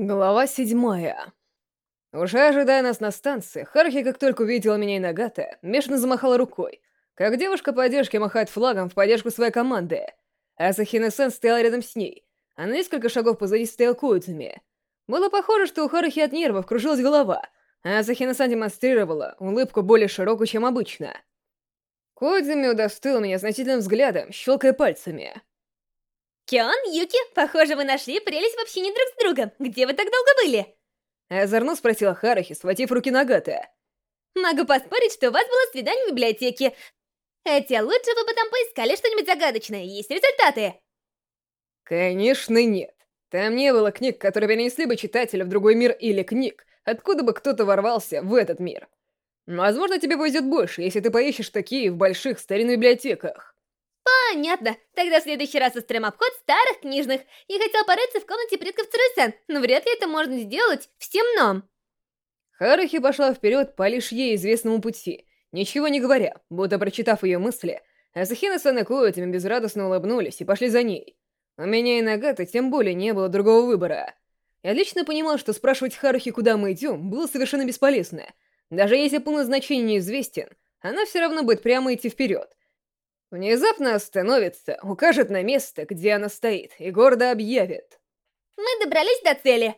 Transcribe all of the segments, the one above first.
Глава седьмая. Уже ожидая нас на станции, Хархи, как только увидела меня и Нагата, бешено замахала рукой, как девушка поддержки махает флагом в поддержку своей команды. А Сахина-сан стояла рядом с ней, а на несколько шагов позади стоял Коидзуми. Было похоже, что у Харахи от нервов кружилась голова, а Сахина-сан демонстрировала улыбку более широкую, чем обычно. Коидзуми удостоил меня значительным взглядом, щелкая пальцами. Кион, Юки, похоже, вы нашли прелесть в общении друг с другом. Где вы так долго были? Озорно спросила Харахи, схватив руки Нагата. Могу поспорить, что у вас было свидание в библиотеке. Хотя лучше вы бы там поискали что-нибудь загадочное. Есть результаты? Конечно, нет. Там не было книг, которые перенесли бы читателя в другой мир или книг, откуда бы кто-то ворвался в этот мир. Возможно, тебе повезет больше, если ты поищешь такие в больших старинных библиотеках. Понятно. Тогда в следующий раз устроим обход старых книжных. Я хотел порыться в комнате предков Цурусэн, но вряд ли это можно сделать в темном. Харахи пошла вперед по лишь ей известному пути, ничего не говоря, будто прочитав ее мысли, Асахина-сан и Коэтами безрадостно улыбнулись и пошли за ней. У меня и Нагата тем более не было другого выбора. Я лично понимал, что спрашивать Харухи, куда мы идем, было совершенно бесполезно. Даже если пункт значения неизвестен, она все равно будет прямо идти вперед. Внезапно остановится, укажет на место, где она стоит, и гордо объявит. Мы добрались до цели.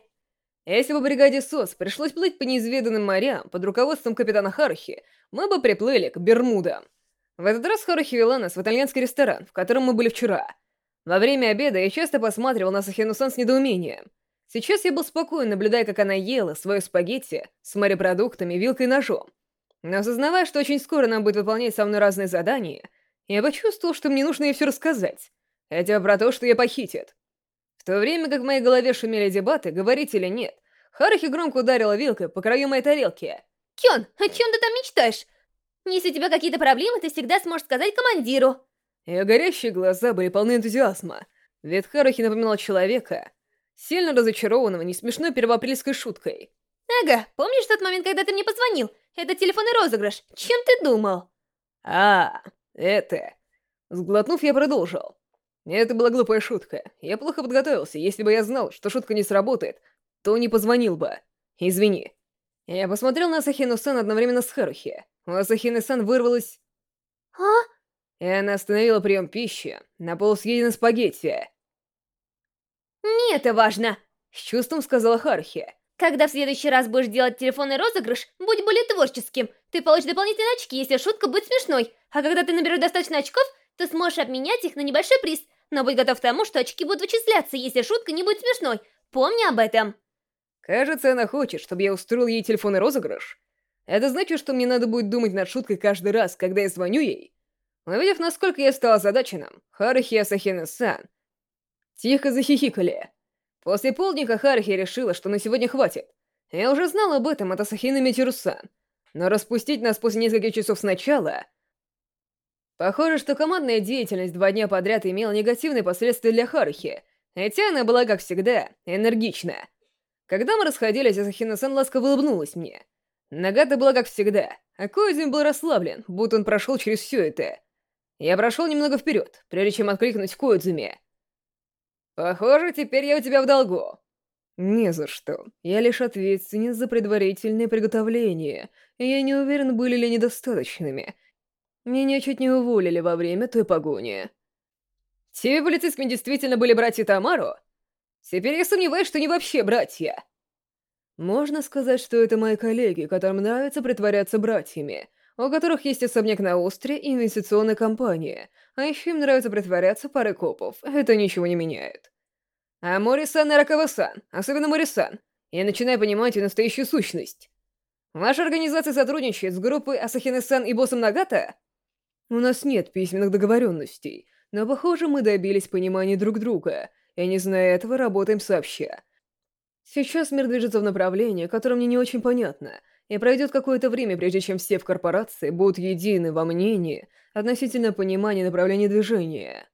Если бы бригаде СОС пришлось плыть по неизведанным морям под руководством капитана Харухи, мы бы приплыли к Бермудам. В этот раз Харухи вела нас в итальянский ресторан, в котором мы были вчера. Во время обеда я часто посматривал на Сахину-сан с недоумением. Сейчас я был спокоен, наблюдая, как она ела свое спагетти с морепродуктами, вилкой и ножом. Но осознавая, что очень скоро нам будет выполнять со мной разные задания, я почувствовал, что мне нужно ей все рассказать. Хотя про то, что ее похитят. В то время как в моей голове шумели дебаты, говорить или нет, Харахи громко ударила вилкой по краю моей тарелки. «Кён, о чем ты там мечтаешь? Если у тебя какие-то проблемы, ты всегда сможешь сказать командиру». Ее горящие глаза были полны энтузиазма, ведь Харахи напоминал человека, сильно разочарованного несмешной первоапрельской шуткой. «Ага, помнишь тот момент, когда ты мне позвонил? Это телефонный розыгрыш. Чем ты думал?» «А, это...» Сглотнув, я продолжил. Это была глупая шутка. Я плохо подготовился. Если бы я знал, что шутка не сработает, то не позвонил бы. Извини. Я посмотрел на Асахину-сан одновременно с Харухи. У Асахины-сан вырвалась... А? И она остановила прием пищи на полусъеденной спагетти. «Не это важно!» — с чувством сказала Харухи. Когда в следующий раз будешь делать телефонный розыгрыш, будь более творческим. Ты получишь дополнительные очки, если шутка будет смешной. А когда ты наберешь достаточно очков, ты сможешь обменять их на небольшой приз. Но будь готов к тому, что очки будут вычисляться, если шутка не будет смешной. Помни об этом. Кажется, она хочет, чтобы я устроил ей телефонный розыгрыш. Это значит, что мне надо будет думать над шуткой каждый раз, когда я звоню ей. Увидев, насколько я стал озадаченным, Харахи и Асахина-сан тихо захихикали. После полдника Харахи решила, что на сегодня хватит. Я уже знал об этом от Асахины Митирусан. Но распустить нас после нескольких часов сначала... Похоже, что командная деятельность два дня подряд имела негативные последствия для Харухи, хотя она была, как всегда, энергична. Когда мы расходились, Асахина-сан ласково улыбнулась мне. Нагата была, как всегда, а Коизин был расслаблен, будто он прошел через все это. Я прошел немного вперед, прежде чем откликнуть Коидзуме. Похоже, теперь я у тебя в долгу. Не за что. Я лишь ответственен за предварительные приготовления, и я не уверен, были ли недостаточными. Меня чуть не уволили во время той погони. Те полицейскими действительно были братья Тамару? Теперь я сомневаюсь, что они вообще братья. Можно сказать, что это мои коллеги, которым нравится притворяться братьями, у которых есть особняк на острове и инвестиционная компания, а еще им нравится притворяться парой копов. Это ничего не меняет. А Морисан и Ракава-сан, особенно Морисан, я начинаю понимать ее настоящую сущность. Ваша организация сотрудничает с группой Асахины-сан и боссом Нагата? У нас нет письменных договоренностей, но, похоже, мы добились понимания друг друга, и, не зная этого, работаем сообща. Сейчас мир движется в направлении, которое мне не очень понятно — и пройдет какое-то время, прежде чем все в корпорации будут едины во мнении относительно понимания направления движения.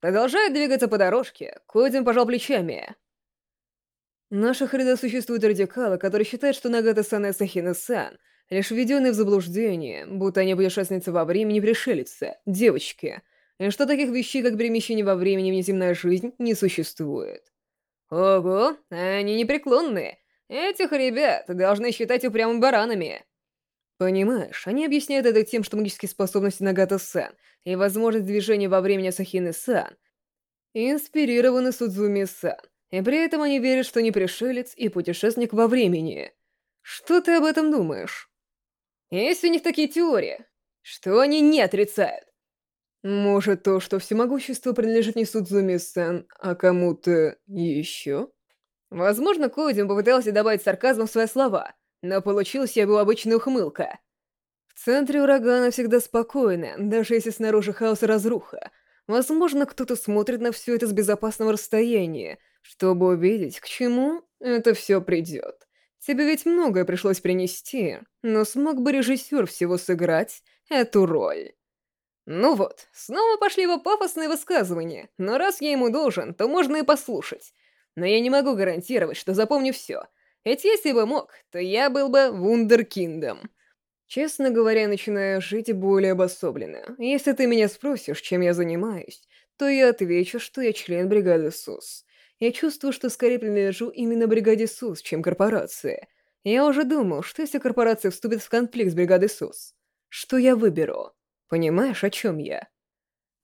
Продолжая двигаться по дорожке, Кодин пожал плечами. Наших рядах существуют радикалы, которые считают, что Нагата-сан и Сахина-сан лишь введенные в заблуждение, будто они путешественницы во времени пришельцы, девочки, и что таких вещей, как перемещение во времени и внеземная жизнь, не существует. Ого, они непреклонные. Этих ребят должны считать упрямыми баранами. Понимаешь, они объясняют это тем, что магические способности Нагата-сан и возможность движения во времени Асахины-сан инспирированы Судзуми-сан, и при этом они верят, что не пришелец и путешественник во времени. Что ты об этом думаешь? Есть у них такие теории, что они не отрицают. Может, то, что всемогущество принадлежит не Судзуми-сан, а кому-то еще? Возможно, Коудин попытался добавить сарказм в свои слова, но получилась его обычная ухмылка. В центре урагана всегда спокойно, даже если снаружи хаос и разруха. Возможно, кто-то смотрит на все это с безопасного расстояния, чтобы увидеть, к чему это все придет. Тебе ведь многое пришлось принести, но смог бы режиссер всего сыграть эту роль. Ну вот, снова пошли его пафосные высказывания, но раз я ему должен, то можно и послушать. Но я не могу гарантировать, что запомню все, ведь если бы мог, то я был бы вундеркиндом. Честно говоря, начинаю жить более обособленно. Если ты меня спросишь, чем я занимаюсь, то я отвечу, что я член бригады СУС. Я чувствую, что скорее принадлежу именно бригаде СУС, чем корпорации. Я уже думал, что если корпорация вступит в конфликт с бригадой СУС, что я выберу? Понимаешь, о чем я?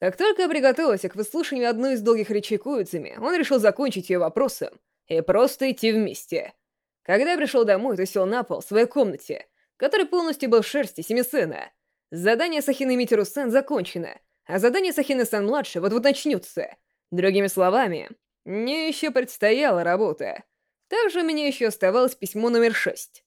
Как только я приготовился к выслушиванию одной из долгих речей Куицами, он решил закончить ее вопросом и просто идти вместе. Когда я пришел домой, то сел на пол в своей комнате, который полностью был в шерсти Семисена. Задание Сахины Митеру-сан закончено, а задание Сахины-сан-младшей вот-вот начнется. Другими словами, мне еще предстояла работа. Также у меня еще оставалось письмо номер шесть.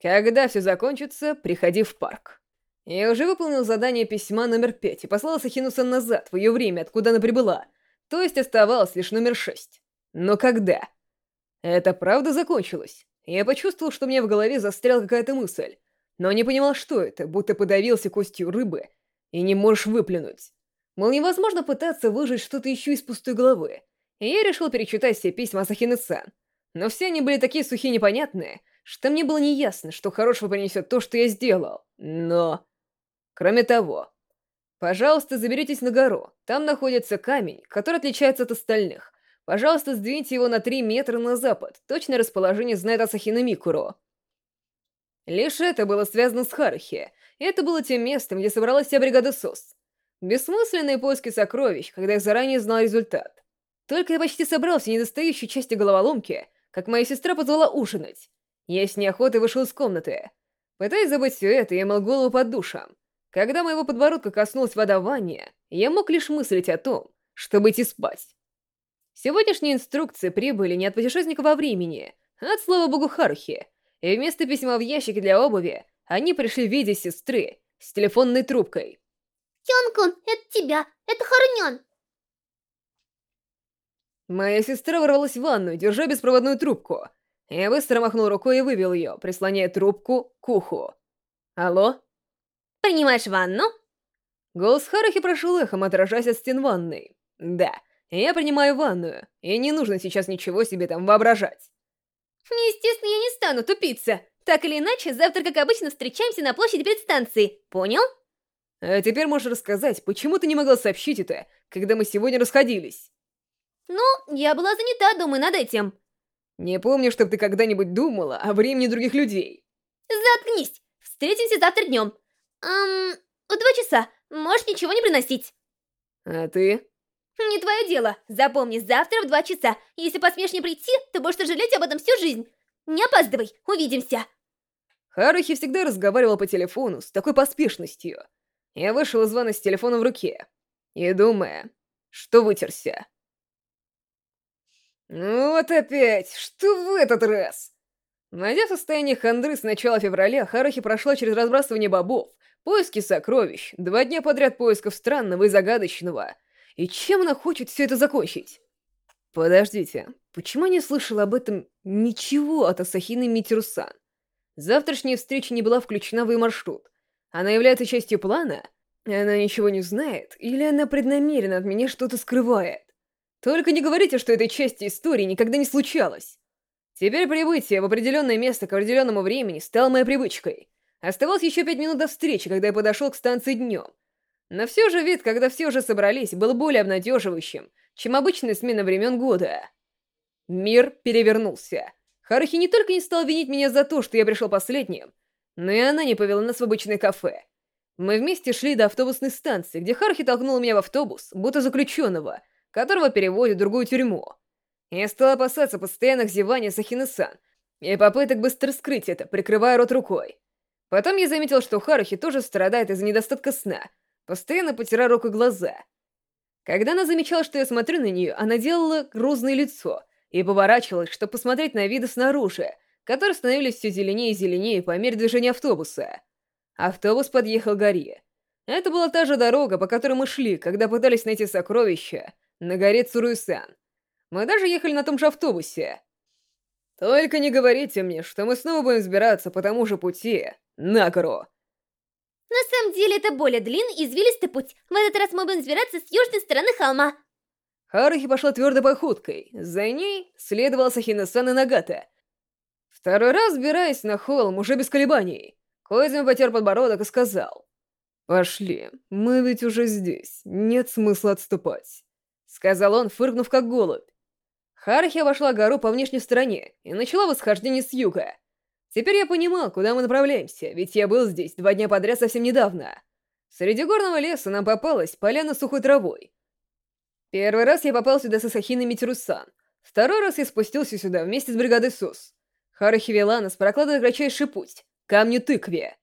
Когда все закончится, приходи в парк. Я уже выполнил задание письма номер пять и послал Сахину-сан назад, в ее время, откуда она прибыла. То есть оставалось лишь номер шесть. Но когда? Это правда закончилось. Я почувствовал, что мне в голове застряла какая-то мысль, но не понимал, что это, будто подавился костью рыбы и не можешь выплюнуть. Мол, невозможно пытаться выжить что-то еще из пустой головы. И я решил перечитать все письма Асахины-сан. Но все они были такие сухие и непонятные, что мне было неясно, что хорошего принесет то, что я сделал. Но... Кроме того, пожалуйста, заберитесь на гору. Там находится камень, который отличается от остальных. Пожалуйста, сдвиньте его на 3 метра на запад. Точное расположение знает Асахина Микуро. Лишь это было связано с Харухи. Это было тем местом, где собралась вся бригада СОС. Бессмысленные поиски сокровищ, когда я заранее знал результат. Только я почти собрал все недостающие части головоломки, как моя сестра позвала ужинать. Я с неохотой вышел из комнаты. Пытаясь забыть все это, я мыл голову под душем. Когда моего подбородка коснулась вода в я мог лишь мыслить о том, чтобы идти спать. Сегодняшние инструкции прибыли не от путешественника во времени, а от, слава богу, Харухи. И вместо письма в ящике для обуви, они пришли в виде сестры с телефонной трубкой. Тёнкун, это тебя, это Харнян. Моя сестра ворвалась в ванную, держа беспроводную трубку. Я быстро махнул рукой и вывел ее, прислоняя трубку к уху. «Алло?» «Принимаешь ванну?» Голос Харухи прошел эхом, отражаясь от стен ванной. «Да, я принимаю ванную, и не нужно сейчас ничего себе там воображать. Естественно, я не стану тупиться. Так или иначе, завтра, как обычно, встречаемся на площади перед станцией. Понял? А теперь можешь рассказать, почему ты не могла сообщить это, когда мы сегодня расходились? Ну, я была занята, думаю, над этим. Не помню, чтобы ты когда-нибудь думала о времени других людей. Заткнись! Встретимся завтра днем. Эм, в два часа. Можешь ничего не приносить. А ты? «Не твое дело. Запомни, завтра в два часа. Если посмеешь не прийти, то будешь жалеть об этом всю жизнь. Не опаздывай, увидимся!» Харухи всегда разговаривал по телефону с такой поспешностью. Я вышел из ванны с телефоном в руке и думая, что вытерся. Ну вот опять, что в этот раз? Найдя состояние хандры с начала февраля, Харухи прошла через разбрасывание бобов, поиски сокровищ, два дня подряд поисков странного и загадочного — и чем она хочет все это закончить? Подождите, почему я не слышал об этом ничего от Асахины Митерусан? Завтрашняя встреча не была включена в ее маршрут. Она является частью плана? Она ничего не знает? Или она преднамеренно от меня что-то скрывает? Только не говорите, что этой части истории никогда не случалось. Теперь прибытие в определенное место к определенному времени стало моей привычкой. Оставалось еще пять минут до встречи, когда я подошел к станции днем. Но все же вид, когда все уже собрались, был более обнадеживающим, чем обычная смена времен года. Мир перевернулся. Харахи не только не стал винить меня за то, что я пришел последним, но и она не повела нас в обычное кафе. Мы вместе шли до автобусной станции, где Харахи толкнула меня в автобус, будто заключенного, которого переводят в другую тюрьму. Я стал опасаться постоянных зеваний Сахины-сан и попыток быстро скрыть это, прикрывая рот рукой. Потом я заметил, что Харахи тоже страдает из-за недостатка сна, постоянно потирая руку глаза. Когда она замечала, что я смотрю на нее, она делала грозное лицо и поворачивалась, чтобы посмотреть на виды снаружи, которые становились все зеленее и зеленее по мере движения автобуса. Автобус подъехал к горе. Это была та же дорога, по которой мы шли, когда пытались найти сокровища на горе Цуруйсан. Мы даже ехали на том же автобусе. Только не говорите мне, что мы снова будем сбираться по тому же пути на гору. На самом деле это более длинный и извилистый путь. В этот раз мы будем сбираться с южной стороны холма. Харухи пошла твердой походкой. За ней следовала Сахина-сан и Нагата. Второй раз, сбираясь на холм, уже без колебаний, Коизми потер подбородок и сказал. «Пошли, мы ведь уже здесь, нет смысла отступать», — сказал он, фыркнув как голубь. Харахи обошла гору по внешней стороне и начала восхождение с юга. Теперь я понимал, куда мы направляемся, ведь я был здесь два дня подряд совсем недавно. Среди горного леса нам попалась поляна с сухой травой. Первый раз я попал сюда с Асахиной Митирусан. Второй раз я спустился сюда вместе с бригадой СУС. Харахи вела нас, прокладывая кратчайший путь, камню тыкве.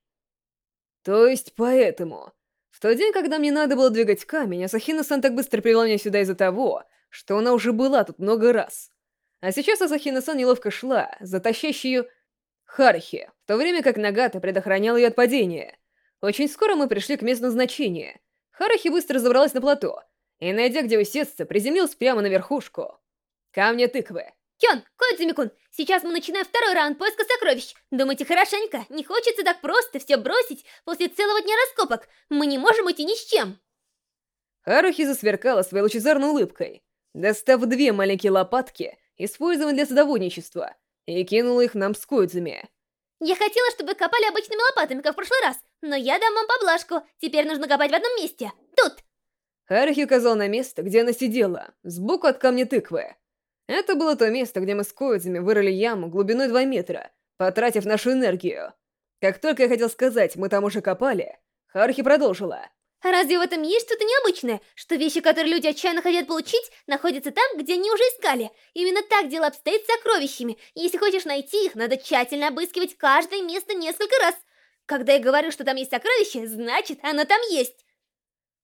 То есть поэтому... В тот день, когда мне надо было двигать камень, Асахина-сан так быстро привела меня сюда из-за того, что она уже была тут много раз. А сейчас Асахина-сан неловко шла, затащащей ее Харахи, в то время как Нагата предохранял ее от падения. Очень скоро мы пришли к месту назначения. Харахи быстро забралась на плато, и, найдя где усесться, приземлилась прямо на верхушку. Камня тыквы. Кён, Коидзуми-кун, сейчас мы начинаем второй раунд поиска сокровищ. Думайте хорошенько, не хочется так просто все бросить после целого дня раскопок. Мы не можем идти ни с чем. Харухи засверкала своей лучезарной улыбкой, достав две маленькие лопатки, использованные для садоводничества, и кинула их нам с Коидзуми. Я хотела, чтобы копали обычными лопатами, как в прошлый раз, но я дам вам поблажку. Теперь нужно копать в одном месте. Тут! Харухи указал на место, где она сидела, сбоку от камня тыквы. Это было то место, где мы с Коидзуми вырыли яму глубиной 2 метра, потратив нашу энергию. Как только я хотел сказать, мы там уже копали, Харухи продолжила. Разве в этом есть что-то необычное, что вещи, которые люди отчаянно хотят получить, находятся там, где они уже искали? Именно так дело обстоит с сокровищами. Если хочешь найти их, надо тщательно обыскивать каждое место несколько раз. Когда я говорю, что там есть сокровище, значит, оно там есть.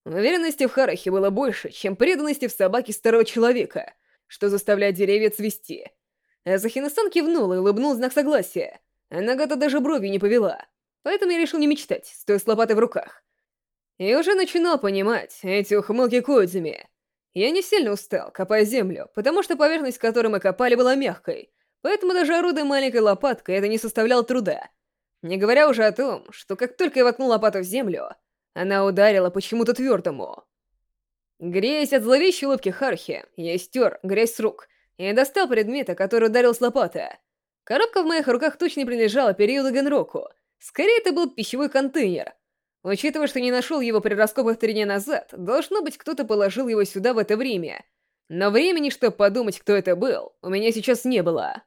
Уверенности в Харахе было больше, чем преданности в собаке старого человека, что заставляет деревья цвести. Азахина-сан кивнула и улыбнул знак согласия. Нагата даже бровью не повела. Поэтому я решил не мечтать, стоя с лопатой в руках. И уже начинал понимать эти ухмылки Коидзуми. Я не сильно устал, копая землю, потому что поверхность, которой мы копали, была мягкой, поэтому даже орудуя маленькой лопаткой, это не составляло труда. Не говоря уже о том, что как только я воткнул лопату в землю, она ударила почему-то твердому. Греясь от зловещей улыбки Хархи, я стер грязь с рук и достал предмета, который ударил с лопаты. Коробка в моих руках точно не принадлежала периоду Генроку. Скорее, это был пищевой контейнер — Учитывая, что не нашел его при раскопах три дня назад, должно быть, кто-то положил его сюда в это время. Но времени, чтобы подумать, кто это был, у меня сейчас не было.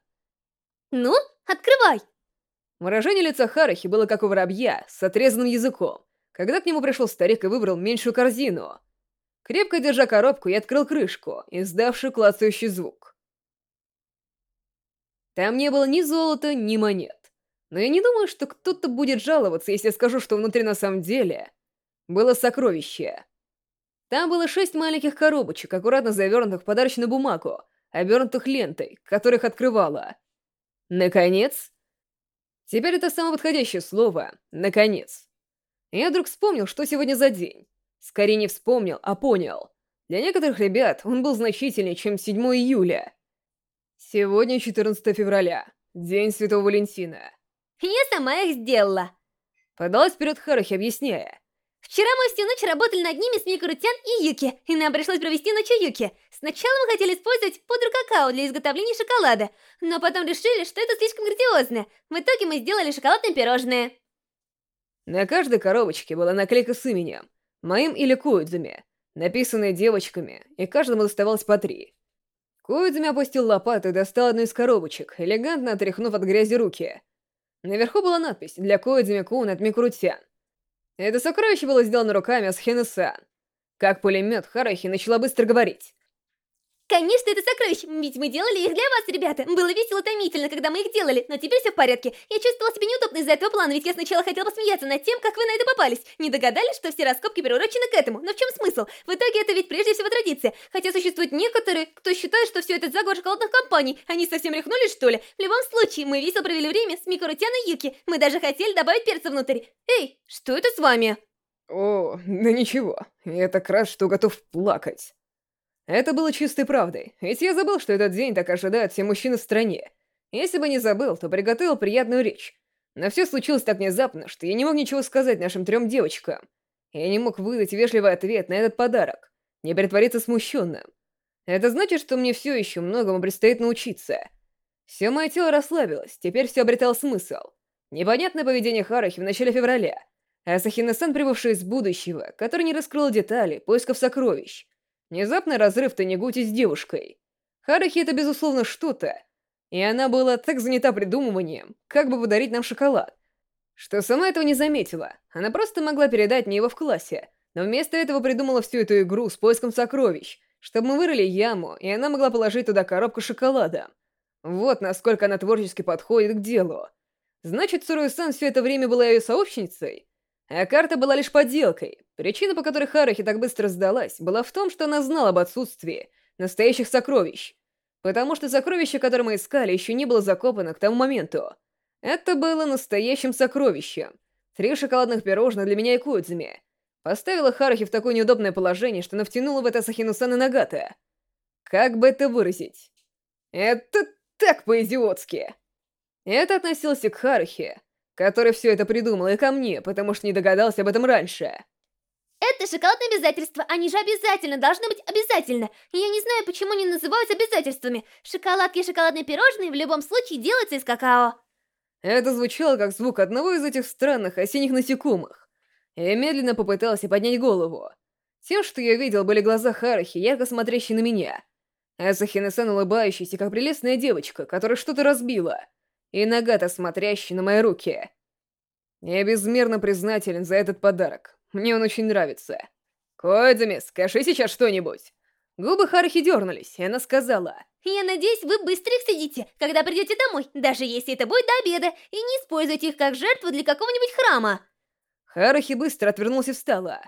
«Ну, открывай!» Выражение лица Харахи было как у воробья, с отрезанным языком, когда к нему пришел старик и выбрал меньшую корзину. Крепко держа коробку, я открыл крышку, издавшую клацающий звук. Там не было ни золота, ни монет. Но я не думаю, что кто-то будет жаловаться, если я скажу, что внутри на самом деле было сокровище. Там было шесть маленьких коробочек, аккуратно завернутых в подарочную бумагу, обернутых лентой, которых открывала. Наконец? Теперь это самое подходящее слово «наконец». Я вдруг вспомнил, что сегодня за день. Скорее не вспомнил, а понял. Для некоторых ребят он был значительнее, чем 7 июля. Сегодня 14 февраля, День Святого Валентина. Я сама их сделала. Подалась вперед Харухи, объясняя. Вчера мы всю ночь работали над ними с Микурутян и Юки, и нам пришлось провести ночь у Юки. Сначала мы хотели использовать пудру какао для изготовления шоколада, но потом решили, что это слишком грандиозно. В итоге мы сделали шоколадное пирожное. На каждой коробочке была наклейка с именем, моим или Коидзуми, написанная девочками, и каждому доставалось по три. Коидзуми опустил лопату и достал одну из коробочек, элегантно отряхнув от грязи руки. Наверху была надпись «Для Коидзуми Кун от Микурутян». Это сокровище было сделано руками Асхины-сан. Как пулемет, Харахи начала быстро говорить. Конечно, это сокровище, ведь мы делали их для вас, ребята. Было весело томительно, когда мы их делали, но теперь все в порядке. Я чувствовала себя неудобно из-за этого плана, ведь я сначала хотела посмеяться над тем, как вы на это попались. Не догадались, что все раскопки приурочены к этому? Но в чем смысл? В итоге это ведь прежде всего традиция. Хотя существуют некоторые, кто считает, что все это заговор шоколадных компаний. Они совсем рехнулись, что ли? В любом случае, мы весело провели время с Микурутян и Юки. Мы даже хотели добавить перца внутрь. Эй, что это с вами? О, да ничего. Я так рад, что готов плакать. Это было чистой правдой, ведь я забыл, что этот день так ожидают все мужчины в стране. Если бы не забыл, то приготовил приятную речь. Но все случилось так внезапно, что я не мог ничего сказать нашим трем девочкам. Я не мог выдать вежливый ответ на этот подарок, не притвориться смущенным. Это значит, что мне все еще многому предстоит научиться. Все мое тело расслабилось, теперь все обретало смысл. Непонятное поведение Харахи в начале февраля. Асахина-сан, прибывший из будущего, который не раскрыл детали поисков сокровищ. Внезапный разрыв Танегути с девушкой. Харахи это безусловно что-то, и она была так занята придумыванием, как бы подарить нам шоколад, что сама этого не заметила. Она просто могла передать мне его в классе, но вместо этого придумала всю эту игру с поиском сокровищ, чтобы мы вырыли яму, и она могла положить туда коробку шоколада. Вот насколько она творчески подходит к делу. Значит, Суруэ-сан все это время была ее сообщницей? А карта была лишь подделкой. Причина, по которой Харахи так быстро сдалась, была в том, что она знала об отсутствии настоящих сокровищ. Потому что сокровище, которое мы искали, еще не было закопано к тому моменту. Это было настоящим сокровищем. Три шоколадных пирожных для меня и Кудзуми. Поставила Харахи в такое неудобное положение, что навтянула в это Сахину-сан и Нагата. Как бы это выразить? Это так по-идиотски. Это относилось и к Харахи, который все это придумал, и ко мне, потому что не догадался об этом раньше. Это шоколадное обязательство, они же обязательно должны быть обязательно. Я не знаю, почему они называются обязательствами. Шоколадки и шоколадные пирожные в любом случае делаются из какао. Это звучало как звук одного из этих странных осенних насекомых. Я медленно попытался поднять голову. Тем, что я видел, были глаза Харахи, ярко смотрящие на меня. Асахина-сан улыбающаяся, как прелестная девочка, которая что-то разбила и Нагата, смотрящий на мои руки. Я безмерно признателен за этот подарок. Мне он очень нравится. Коэдзами, скажи сейчас что-нибудь. Губы Харахи дернулись, и она сказала. «Я надеюсь, вы быстро их съедите, когда придете домой, даже если это будет до обеда, и не используйте их как жертву для какого-нибудь храма». Харахи быстро отвернулся и встала.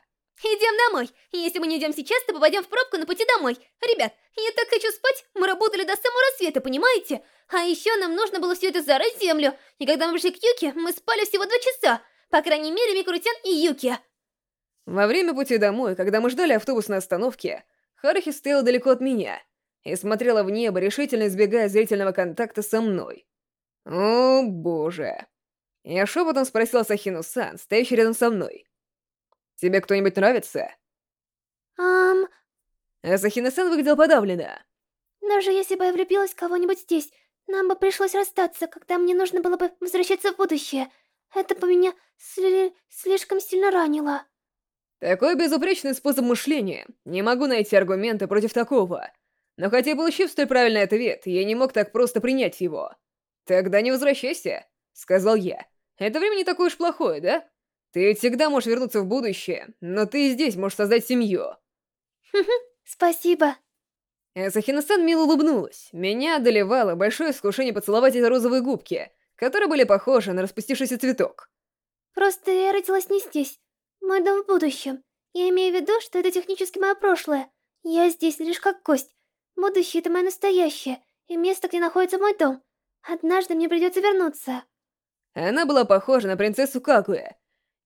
Идем домой. Если мы не идем сейчас, то попадем в пробку на пути домой. Ребят, я так хочу спать. Мы работали до самого рассвета, понимаете? А еще нам нужно было все это зарыть землю. И когда мы пришли к Юке, мы спали всего два часа. По крайней мере, Микрутян и Юки. Во время пути домой, когда мы ждали автобус на остановке, Харахи стояла далеко от меня и смотрела в небо, решительно избегая зрительного контакта со мной. О, боже. Я шепотом спросила Сахину-сан, стоящий рядом со мной. Тебе кто-нибудь нравится?» «Ам...» Асахина-сан выглядел подавленно. «Даже если бы я влюбилась в кого-нибудь здесь, нам бы пришлось расстаться, когда мне нужно было бы возвращаться в будущее. Это бы меня сли слишком сильно ранило». Такой безупречный способ мышления. Не могу найти аргументы против такого. Но хотя получив столь правильный ответ, я не мог так просто принять его. «Тогда не возвращайся», — сказал я. «Это время не такое уж плохое, да?» Ты всегда можешь вернуться в будущее, но ты и здесь можешь создать семью. спасибо. Асахина-сан мило улыбнулась. Меня одолевало большое искушение поцеловать эти розовые губки, которые были похожи на распустившийся цветок. Просто я родилась не здесь. Мой дом в будущем. Я имею в виду, что это технически мое прошлое. Я здесь лишь как гость. Будущее — это мое настоящее, и место, где находится мой дом. Однажды мне придется вернуться. Она была похожа на принцессу Кагуя,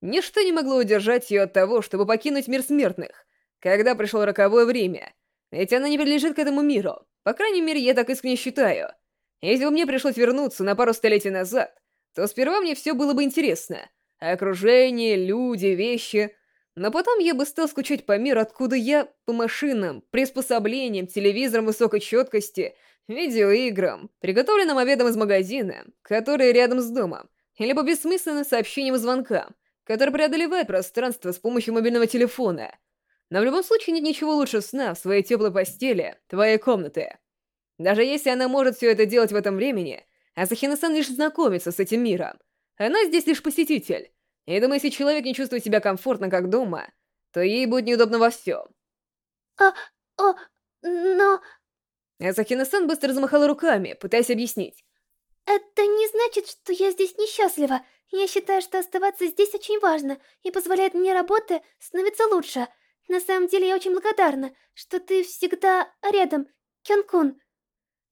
Ничто не могло удержать ее от того, чтобы покинуть мир смертных, когда пришло роковое время. Ведь она не принадлежит к этому миру. По крайней мере, я так искренне считаю. Если бы мне пришлось вернуться на пару столетий назад, то сперва мне все было бы интересно. Окружение, люди, вещи. Но потом я бы стал скучать по миру, откуда я, по машинам, приспособлениям, телевизорам высокой четкости, видеоиграм, приготовленным обедом из магазина, которые рядом с домом, или по бессмысленным сообщениям и звонкам, который преодолевает пространство с помощью мобильного телефона. Но в любом случае нет ничего лучше сна в своей теплой постели, твоей комнаты. Даже если она может все это делать в этом времени, Асахина-сан лишь знакомится с этим миром. Она здесь лишь посетитель. И думаю, если человек не чувствует себя комфортно как дома, то ей будет неудобно во всем. А, о, но... Асахина-сан быстро замахала руками, пытаясь объяснить. Это не значит, что я здесь несчастлива. Я считаю, что оставаться здесь очень важно и позволяет мне работе становиться лучше. На самом деле я очень благодарна, что ты всегда рядом, Кён-кун.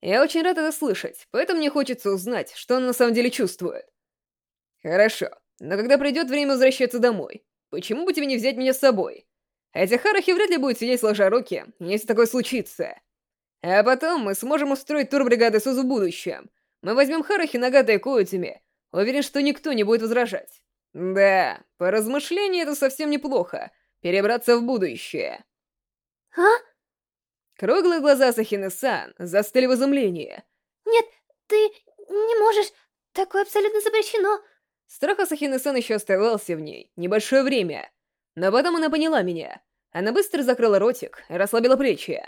Я очень рад это слышать, поэтому мне хочется узнать, что он на самом деле чувствует. Хорошо, но когда придет время возвращаться домой, почему бы тебе не взять меня с собой? Хотя Харахи вряд ли будет сидеть сложа руки, если такое случится. А потом мы сможем устроить тур бригады СУЗ в будущем. Мы возьмем Харахи, Нагата и Коутими. Уверен, что никто не будет возражать. Да, по размышлению это совсем неплохо. Перебраться в будущее. А? Круглые глаза Сахины-сан застыли в изумлении. Нет, ты не можешь. Такое абсолютно запрещено. Страх Асахины-сан еще оставался в ней небольшое время. Но потом она поняла меня. Она быстро закрыла ротик и расслабила плечи.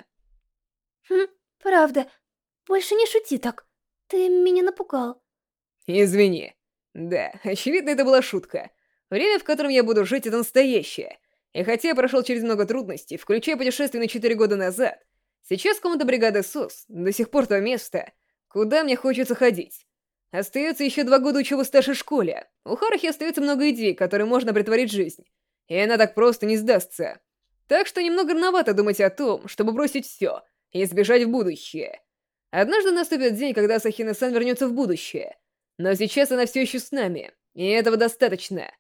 Хм, правда. Больше не шути так. Ты меня напугал. Извини. Да, очевидно, это была шутка. Время, в котором я буду жить, это настоящее. И хотя я прошел через много трудностей, включая путешествие на 4 года назад, сейчас комната бригады СОС до сих пор то место, куда мне хочется ходить. Остается еще два года учебы в старшей школе. У Харахи остается много идей, которые можно притворить жизнь. И она так просто не сдастся. Так что немного рановато думать о том, чтобы бросить все и сбежать в будущее. Однажды наступит день, когда Сахина-сан вернется в будущее. Но сейчас она все еще с нами, и этого достаточно.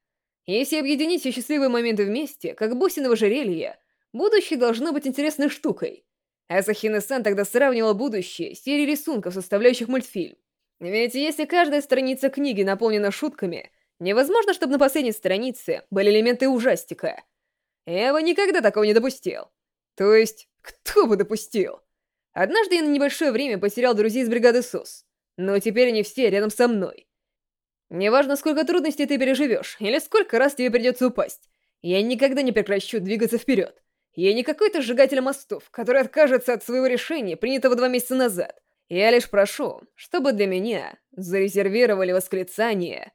Если объединить все счастливые моменты вместе, как бусины в ожерелье, будущее должно быть интересной штукой. Асахина-сан тогда сравнивала будущее с серией рисунков, составляющих мультфильм. Ведь если каждая страница книги наполнена шутками, невозможно, чтобы на последней странице были элементы ужастика. Бы никогда такого не допустил. То есть, кто бы допустил? Однажды я на небольшое время потерял друзей из бригады СОС, но теперь они все рядом со мной. Неважно, сколько трудностей ты переживешь, или сколько раз тебе придется упасть, я никогда не прекращу двигаться вперед. Я не какой-то сжигатель мостов, который откажется от своего решения, принятого два месяца назад. Я лишь прошу, чтобы для меня зарезервировали восклицание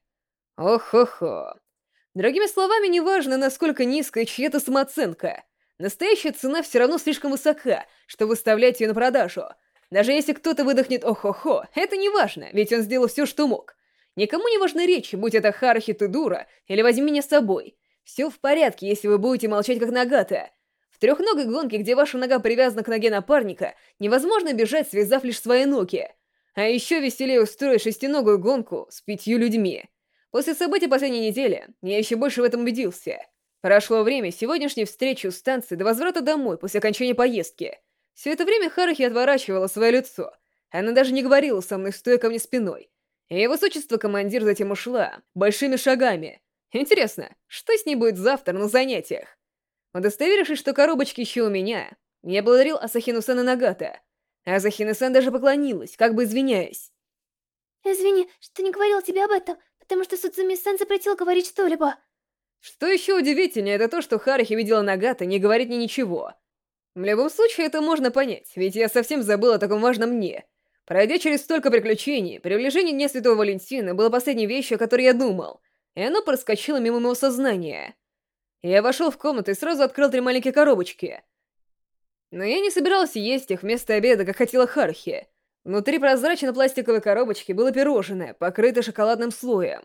«Ох-хо-хо». Другими словами, неважно, насколько низкая чья-то самооценка, настоящая цена все равно слишком высока, чтобы выставлять ее на продажу. Даже если кто-то выдохнет «Ох-хо-хо», это не важно, ведь он сделал все, что мог. Никому не важны речи, будь это Харахи дура или «Возьми меня с собой». Все в порядке, если вы будете молчать как Нагата. В трехногой гонке, где ваша нога привязана к ноге напарника, невозможно бежать, связав лишь свои ноги. А еще веселее устроить шестиногую гонку с пятью людьми. После событий последней недели я еще больше в этом убедился. Прошло время сегодняшней встречи у станции до возврата домой после окончания поездки. Все это время Харахи отворачивала свое лицо. Она даже не говорила со мной, стоя ко мне спиной. И его высочество командир затем ушла, большими шагами. Интересно, что с ней будет завтра на занятиях? Удостоверившись, что коробочки еще у меня, я благодарил Асахину-сан и Нагата. Асахина-сан даже поклонилась, как бы извиняясь. «Извини, что не говорил тебе об этом, потому что Судзуми-сан запретил говорить что-либо». Что еще удивительнее, это то, что Харахи видела Нагата не говорит мне ничего. В любом случае, это можно понять, ведь я совсем забыл о таком важном мне. Пройдя через столько приключений, приближение Дня Святого Валентина было последней вещью, о которой я думал, и оно проскочило мимо моего сознания. Я вошел в комнату и сразу открыл три маленькие коробочки. Но я не собирался есть их вместо обеда, как хотела Хархи. Внутри прозрачной пластиковой коробочки было пирожное, покрытое шоколадным слоем.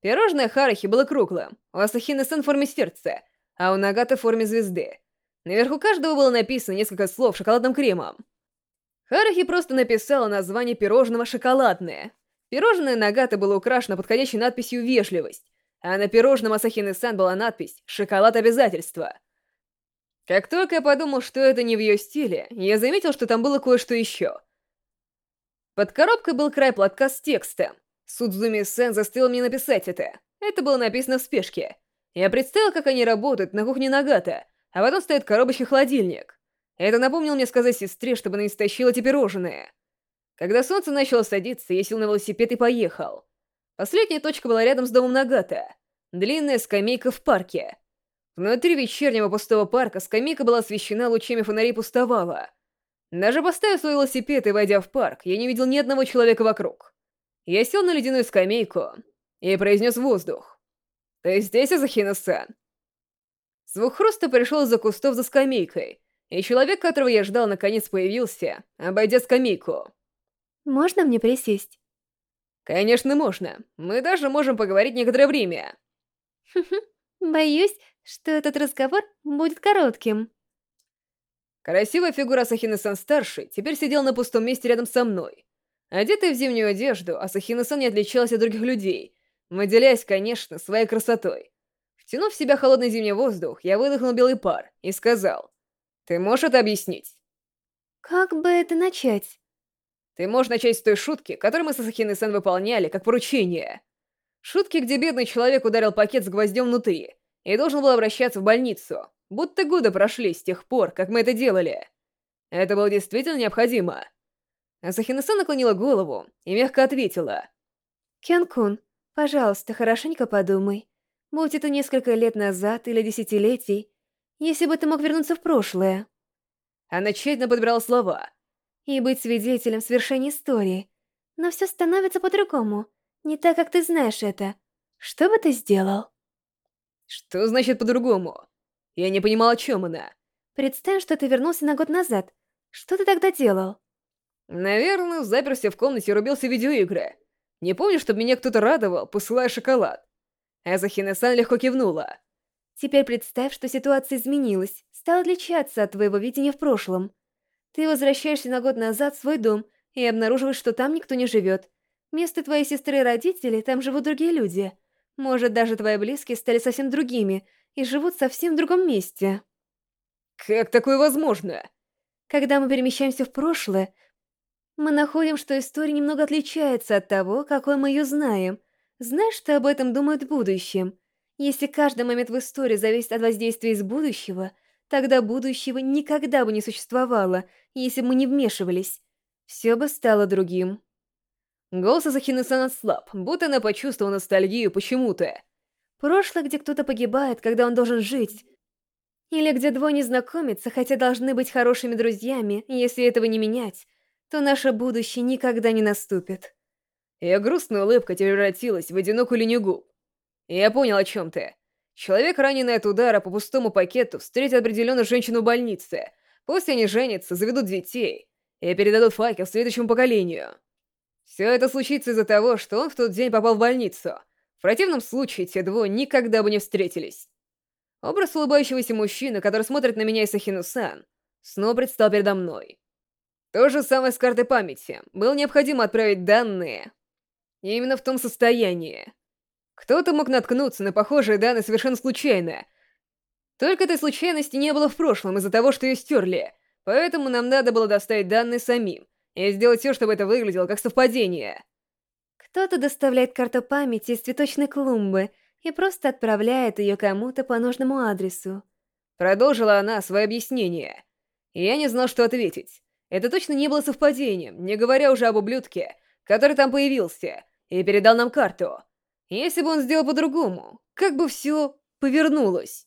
Пирожное Харахи было круглым, у Асахины сын в форме сердца, а у Нагата в форме звезды. Наверху каждого было написано несколько слов шоколадным кремом. Харахи просто написала название пирожного «шоколадное». Пирожное Нагата было украшено подходящей надписью «Вежливость», а на пирожном Асахины-сан была надпись «Шоколад обязательства». Как только я подумал, что это не в ее стиле, я заметил, что там было кое-что еще. Под коробкой был край платка с текстом. Судзуми-сан заставил мне написать это. Это было написано в спешке. Я представил, как они работают на кухне Нагата, а потом стоит коробочка-холодильник. Это напомнил мне сказать сестре, чтобы она истощила эти пирожные. Когда солнце начало садиться, я сел на велосипед и поехал. Последняя точка была рядом с домом Нагата. Длинная скамейка в парке. Внутри вечернего пустого парка скамейка была освещена лучами фонарей пустовала. Даже поставив свой велосипед и войдя в парк, я не видел ни одного человека вокруг. Я сел на ледяную скамейку и произнес воздух. «Ты здесь, Азахина-сан?» Звук хруста пришел из-за кустов за скамейкой, и человек, которого я ждал, наконец появился, обойдя скамейку. «Можно мне присесть?» «Конечно, можно. Мы даже можем поговорить некоторое время». Боюсь, что этот разговор будет коротким. Красивая фигура Асахины-сан-старший теперь сидел на пустом месте рядом со мной. Одетая в зимнюю одежду, Асахина-сан не отличалась от других людей, выделяясь, конечно, своей красотой. Втянув в себя холодный зимний воздух, я выдохнул белый пар и сказал, «Ты можешь это объяснить?» «Как бы это начать?» «Ты можешь начать с той шутки, которую мы с Асахиной-сан выполняли, как поручение. Шутки, где бедный человек ударил пакет с гвоздем внутри и должен был обращаться в больницу, будто годы прошли с тех пор, как мы это делали. Это было действительно необходимо». Асахина-сан наклонила голову и мягко ответила. «Кён-кун, пожалуйста, хорошенько подумай. Будь это несколько лет назад или десятилетий, если бы ты мог вернуться в прошлое. Она тщательно подбирала слова. И быть свидетелем свершения истории. Но все становится по-другому. Не так, как ты знаешь это. Что бы ты сделал? Что значит по-другому? Я не понимал, о чем она. Представь, что ты вернулся на год назад. Что ты тогда делал? Наверное, заперся в комнате и рубился в видеоигры. Не помню, чтобы меня кто-то радовал, посылая шоколад. Азахина-сан легко кивнула. Теперь представь, что ситуация изменилась, стала отличаться от твоего видения в прошлом. Ты возвращаешься на год назад в свой дом и обнаруживаешь, что там никто не живет. Вместо твоей сестры и родителей там живут другие люди. Может, даже твои близкие стали совсем другими и живут совсем в другом месте. Как такое возможно? Когда мы перемещаемся в прошлое, мы находим, что история немного отличается от того, какой мы ее знаем, знаешь, что об этом думают в будущем? Если каждый момент в истории зависит от воздействия из будущего, тогда будущего никогда бы не существовало, если бы мы не вмешивались. Все бы стало другим. Голос Асахины-сан слаб, будто она почувствовала ностальгию почему-то. Прошлое, где кто-то погибает, когда он должен жить. Или где двое незнакомятся, хотя должны быть хорошими друзьями, если этого не менять, то наше будущее никогда не наступит. Ее грустная улыбка превратилась в одинокую линию губ. Я понял, о чем ты. Человек, раненый от удара по пустому пакету, встретит определенную женщину в больнице. После они женятся, заведут детей и передадут факел следующему поколению. Все это случится из-за того, что он в тот день попал в больницу. В противном случае те двое никогда бы не встретились. Образ улыбающегося мужчины, который смотрит на меня и Сахину-сан, снова предстал передо мной. То же самое с картой памяти. Было необходимо отправить данные именно в том состоянии. Кто-то мог наткнуться на похожие данные совершенно случайно. Только этой случайности не было в прошлом из-за того, что ее стерли, поэтому нам надо было доставить данные самим и сделать все, чтобы это выглядело как совпадение. Кто-то доставляет карту памяти из цветочной клумбы и просто отправляет ее кому-то по нужному адресу. Продолжила она свое объяснение. Я не знал, что ответить. Это точно не было совпадением, не говоря уже об ублюдке, который там появился, и передал нам карту. Если бы он сделал по-другому, как бы все повернулось?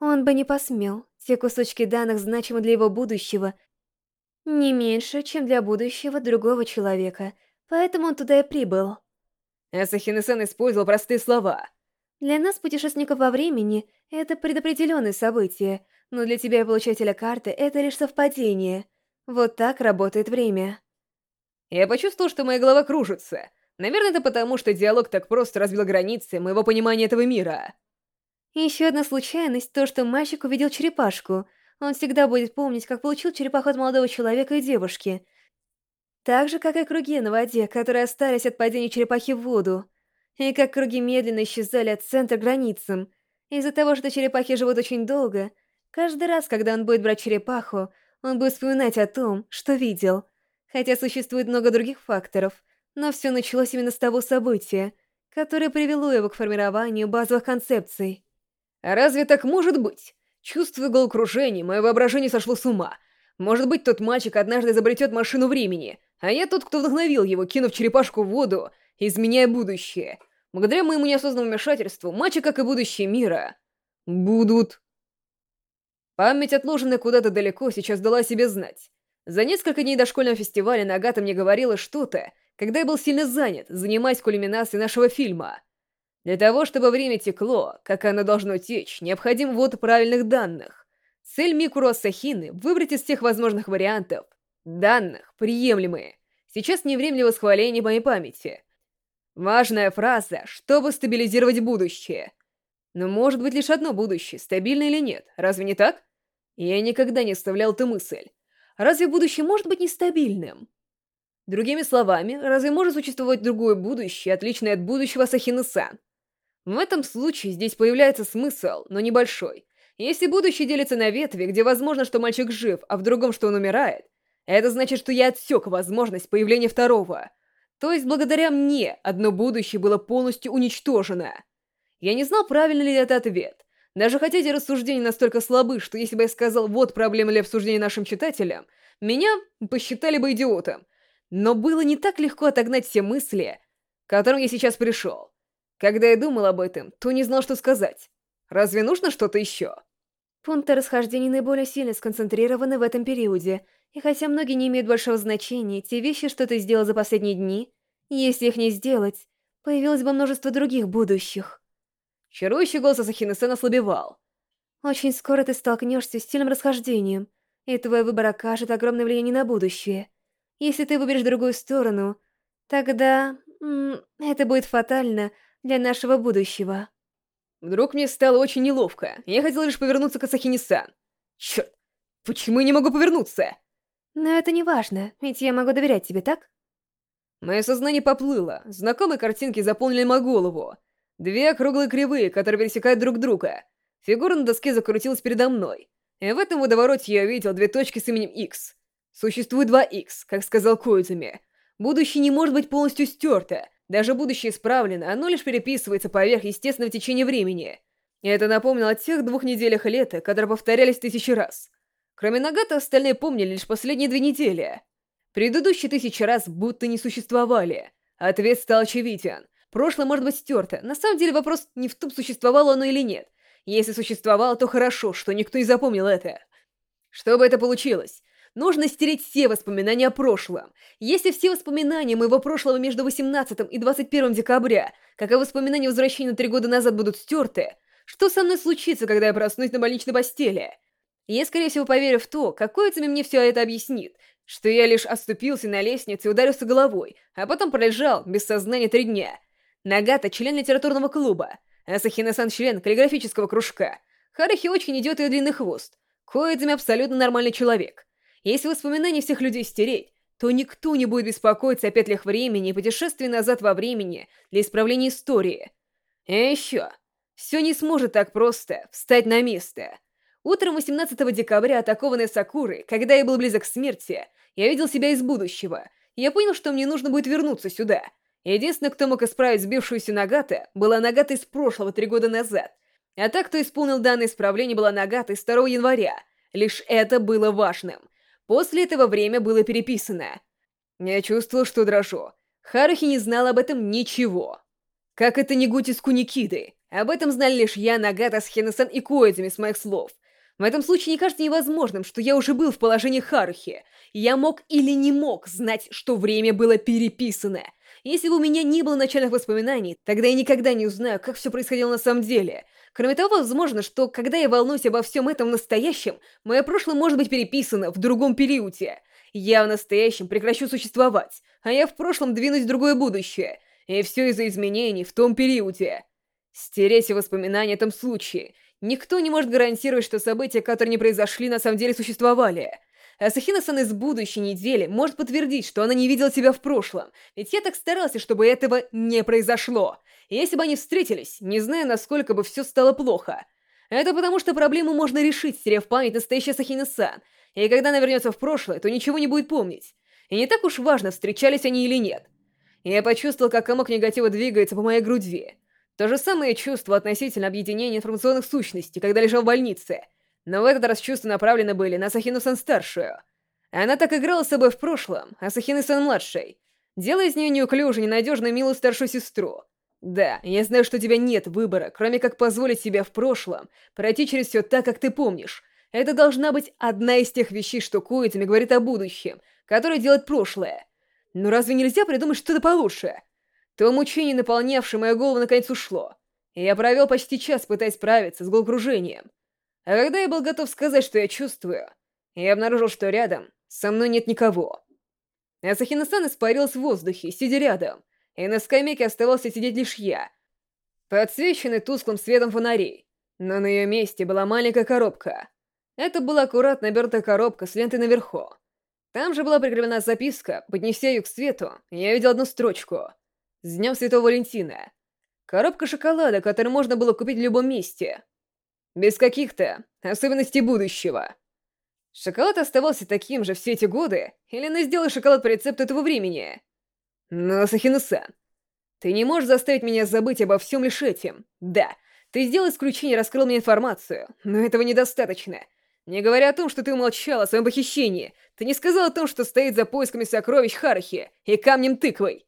Он бы не посмел. Те кусочки данных значимы для его будущего не меньше, чем для будущего другого человека, поэтому он туда и прибыл. Асахины-сан использовал простые слова. Для нас, путешественников во времени, это предопределенное событие, но для тебя, получателя карты, это лишь совпадение. Вот так работает время. Я почувствовал, что моя голова кружится. Наверное, это потому, что диалог так просто разбил границы моего понимания этого мира. Еще одна случайность — то, что мальчик увидел черепашку. Он всегда будет помнить, как получил черепаху от молодого человека и девушки. Так же, как и круги на воде, которые остались от падения черепахи в воду. И как круги медленно исчезали от центра границам. Из-за того, что черепахи живут очень долго, каждый раз, когда он будет брать черепаху, он будет вспоминать о том, что видел — Хотя существует много других факторов, но все началось именно с того события, которое привело его к формированию базовых концепций. Разве так может быть? Чувствуя головокружение, мое воображение сошло с ума. Может быть, тот мальчик однажды изобретет машину времени, а я тот, кто вдохновил его, кинув черепашку в воду, изменяя будущее. Благодаря моему неосознанному вмешательству, мальчик, как и будущее мира, будут Память, отложенная куда-то далеко, сейчас дала себе знать. За несколько дней до школьного фестиваля Нагата мне говорила что-то, когда я был сильно занят, занимаясь кульминацией нашего фильма. Для того, чтобы время текло, как оно должно течь, необходим ввод правильных данных. Цель Микуру Асахины — выбрать из всех возможных вариантов данных, приемлемые. Сейчас не время для восхваления моей памяти. Важная фраза, чтобы стабилизировать будущее. Но может быть лишь одно будущее, стабильное или нет, разве не так? Я никогда не оставлял эту мысль. Разве будущее может быть нестабильным? Другими словами, разве может существовать другое будущее, отличное от будущего Сахины-сан? В этом случае здесь появляется смысл, но небольшой. Если будущее делится на ветви, где возможно, что мальчик жив, а в другом, что он умирает, это значит, что я отсек возможность появления второго. То есть благодаря мне одно будущее было полностью уничтожено. Я не знал, правильно ли это ответ. Даже хотя эти рассуждения настолько слабы, что если бы я сказал «вот проблема для обсуждения нашим читателям», меня посчитали бы идиотом. Но было не так легко отогнать все мысли, к которым я сейчас пришел. Когда я думал об этом, то не знал, что сказать. Разве нужно что-то еще? Пункты расхождения наиболее сильно сконцентрированы в этом периоде, и хотя многие не имеют большого значения, те вещи, что ты сделал за последние дни, если их не сделать, появилось бы множество других будущих. Чарующий голос Асахины-сан ослабевал. Очень скоро ты столкнешься с сильным расхождением, и твой выбор окажет огромное влияние на будущее. Если ты выберешь другую сторону, тогда... это будет фатально для нашего будущего. Вдруг мне стало очень неловко. Я хотел лишь повернуться к Асахине-сан. Черт, почему я не могу повернуться? Но это не важно, ведь я могу доверять тебе, так? Мое сознание поплыло, знакомые картинки заполнили мою голову. Две округлые кривые, которые пересекают друг друга. Фигура на доске закрутилась передо мной. И в этом водовороте я увидел две точки с именем X. Существует два X, как сказал Коидзуми. Будущее не может быть полностью стерто. Даже будущее исправлено, оно лишь переписывается поверх естественного течения времени. И это напомнило о тех двух неделях лета, которые повторялись тысячи раз. Кроме Нагата, остальные помнили лишь последние две недели. Предыдущие тысячи раз будто не существовали. Ответ стал очевиден. Прошлое может быть стерто. На самом деле вопрос не в том, существовало оно или нет. Если существовало, то хорошо, что никто не запомнил это. Чтобы это получилось, нужно стереть все воспоминания о прошлом. Если все воспоминания моего прошлого между 18 и 21 декабря, как и воспоминания возвращения три года назад будут стерты, что со мной случится, когда я проснусь на больничной постели? Я, скорее всего, поверю в то, какой Цуми мне все это объяснит, что я лишь оступился на лестнице и ударился головой, а потом пролежал без сознания три дня. Нагата — член литературного клуба, Асахина-сан — член каллиграфического кружка, Харахи очень идет ее длинный хвост, Коидзами абсолютно нормальный человек. Если воспоминания всех людей стереть, то никто не будет беспокоиться о петлях времени и путешествии назад во времени для исправления истории. И еще, все не сможет так просто встать на место. Утром 18 декабря, атакованная Сакурой, когда я был близок к смерти, я видел себя из будущего. Я понял, что мне нужно будет вернуться сюда. Единственный, кто мог исправить сбившуюся Нагата, была Нагата из прошлого три года назад. А так, кто исполнил данное исправление, была Нагата из 2 января. Лишь это было важным. После этого время было переписано. Я чувствовал, что дрожу. Харухи не знал об этом ничего. Как это не Гути с Куникиды. Об этом знали лишь я, Нагата, Схенесан и Коидзами с моих слов. В этом случае не кажется невозможным, что я уже был в положении Харухи. Я мог или не мог знать, что время было переписано. Если бы у меня не было начальных воспоминаний, тогда я никогда не узнаю, как все происходило на самом деле. Кроме того, возможно, что когда я волнуюсь обо всем этом настоящем, мое прошлое может быть переписано в другом периоде. Я в настоящем прекращу существовать, а я в прошлом двинусь в другое будущее. И все из-за изменений в том периоде. Стереть воспоминания о этом случае — Никто не может гарантировать, что события, которые не произошли, на самом деле существовали. Асахина-сан из будущей недели может подтвердить, что она не видела тебя в прошлом, ведь я так старался, чтобы этого не произошло. И если бы они встретились, не зная, насколько бы все стало плохо. Это потому, что проблему можно решить, стерев память настоящей Асахина-сан, и когда она вернется в прошлое, то ничего не будет помнить. И не так уж важно, встречались они или нет. Я почувствовал, как комок негатива двигается по моей груди. То же самое чувство относительно объединения информационных сущностей, когда лежал в больнице. Но в этот раз чувства направлены были на Сахину-сан-старшую. Она так играла с собой в прошлом, а Сахины-сан-младшей, делая из нее неуклюжую, ненадежную, милую старшую сестру. Да, я знаю, что у тебя нет выбора, кроме как позволить себе в прошлом пройти через все так, как ты помнишь. Это должна быть одна из тех вещей, что Коидзами говорит о будущем, которое делает прошлое. Но разве нельзя придумать что-то получше? То мучение, наполнявшее мою голову, наконец ушло. И я провел почти час, пытаясь справиться с головокружением. А когда я был готов сказать, что я чувствую, я обнаружил, что рядом со мной нет никого. Асахина-сан испарилась в воздухе, сидя рядом, и на скамейке оставался сидеть лишь я, подсвеченный тусклым светом фонарей. Но на ее месте была маленькая коробка. Это была аккуратно обертая коробка с лентой наверху. Там же была прикреплена записка, поднеся ее к свету, я видел одну строчку. «С Днем Святого Валентина». Коробка шоколада, которую можно было купить в любом месте. Без каких-то особенностей будущего. Шоколад оставался таким же все эти годы, или она сделала шоколад по рецепту этого времени? Но, Сахина-сан, ты не можешь заставить меня забыть обо всем лишь этим. Да, ты сделал исключение раскрыл мне информацию, но этого недостаточно. Не говоря о том, что ты умолчал о своем похищении, ты не сказал о том, что стоит за поисками сокровищ Харахи и камнем тыквой.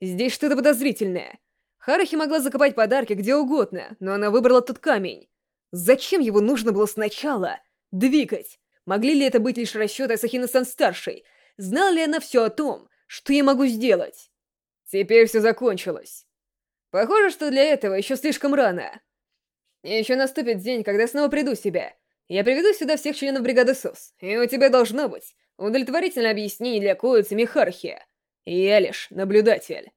Здесь что-то подозрительное. Харахи могла закопать подарки где угодно, но она выбрала тот камень. Зачем его нужно было сначала двигать? Могли ли это быть лишь расчеты Асахина-сан-старшей? Знала ли она все о том, что я могу сделать? Теперь все закончилось. Похоже, что для этого еще слишком рано. Еще наступит день, когда снова приду себя. Я приведу сюда всех членов бригады СОС, и у тебя должно быть удовлетворительное объяснение для Коицы Михархи. Я лишь наблюдатель.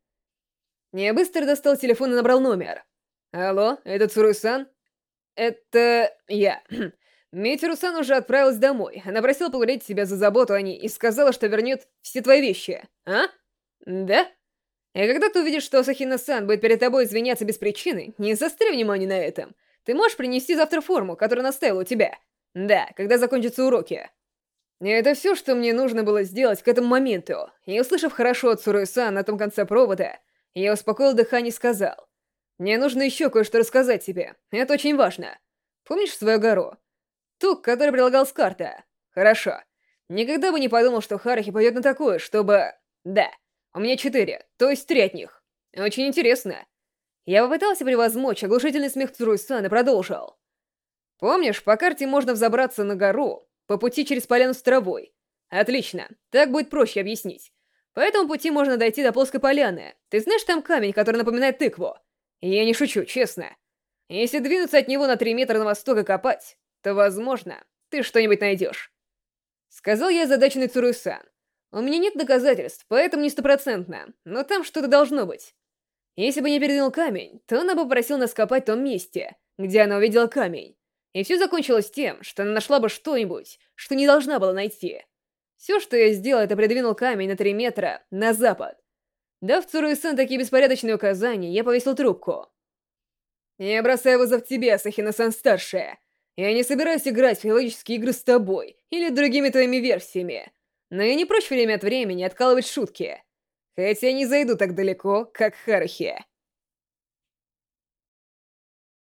Я быстро достал телефон и набрал номер. Алло, это Цуруй-сан? Это я. Митиру-сан уже отправилась домой. Она просила поговорить тебя за заботу о ней и сказала, что вернет все твои вещи. А? Да? И когда ты увидишь, что Асахина-сан будет перед тобой извиняться без причины, не заостряй внимание на этом. Ты можешь принести завтра форму, которую наставила у тебя. Да, когда закончатся уроки. И это все, что мне нужно было сделать к этому моменту. И услышав хорошо от Суруи-сан на том конце провода, я успокоил дыхание и сказал. Мне нужно еще кое-что рассказать тебе. Это очень важно. Помнишь свою гору? Тук, который прилагал с карты. Хорошо. Никогда бы не подумал, что Харахи пойдет на такое, чтобы... Да, у меня четыре, то есть три от них. Очень интересно. Я попытался превозмочь оглушительный смех Цуруй-сан и продолжил. Помнишь, по карте можно взобраться на гору, по пути через поляну с травой. Отлично, так будет проще объяснить. По этому пути можно дойти до плоской поляны. Ты знаешь там камень, который напоминает тыкву? Я не шучу, честно. Если двинуться от него на три метра на восток и копать, то, возможно, ты что-нибудь найдешь. Сказал я задаченный Цуруй-сан. У меня нет доказательств, поэтому не стопроцентно, но там что-то должно быть. Если бы не передвинул камень, то она бы попросила нас копать в том месте, где она увидела камень. И все закончилось тем, что она нашла бы что-нибудь, что не должна была найти. Все, что я сделал, это придвинул камень на три метра на запад. Дав Цуруи-сан такие беспорядочные указания, я повесил трубку. «Я бросаю вызов тебе, Сахина-сан-старшая. Я не собираюсь играть в филологические игры с тобой или другими твоими версиями, но я не прочь время от времени откалывать шутки. Хотя не зайду так далеко, как Харахи.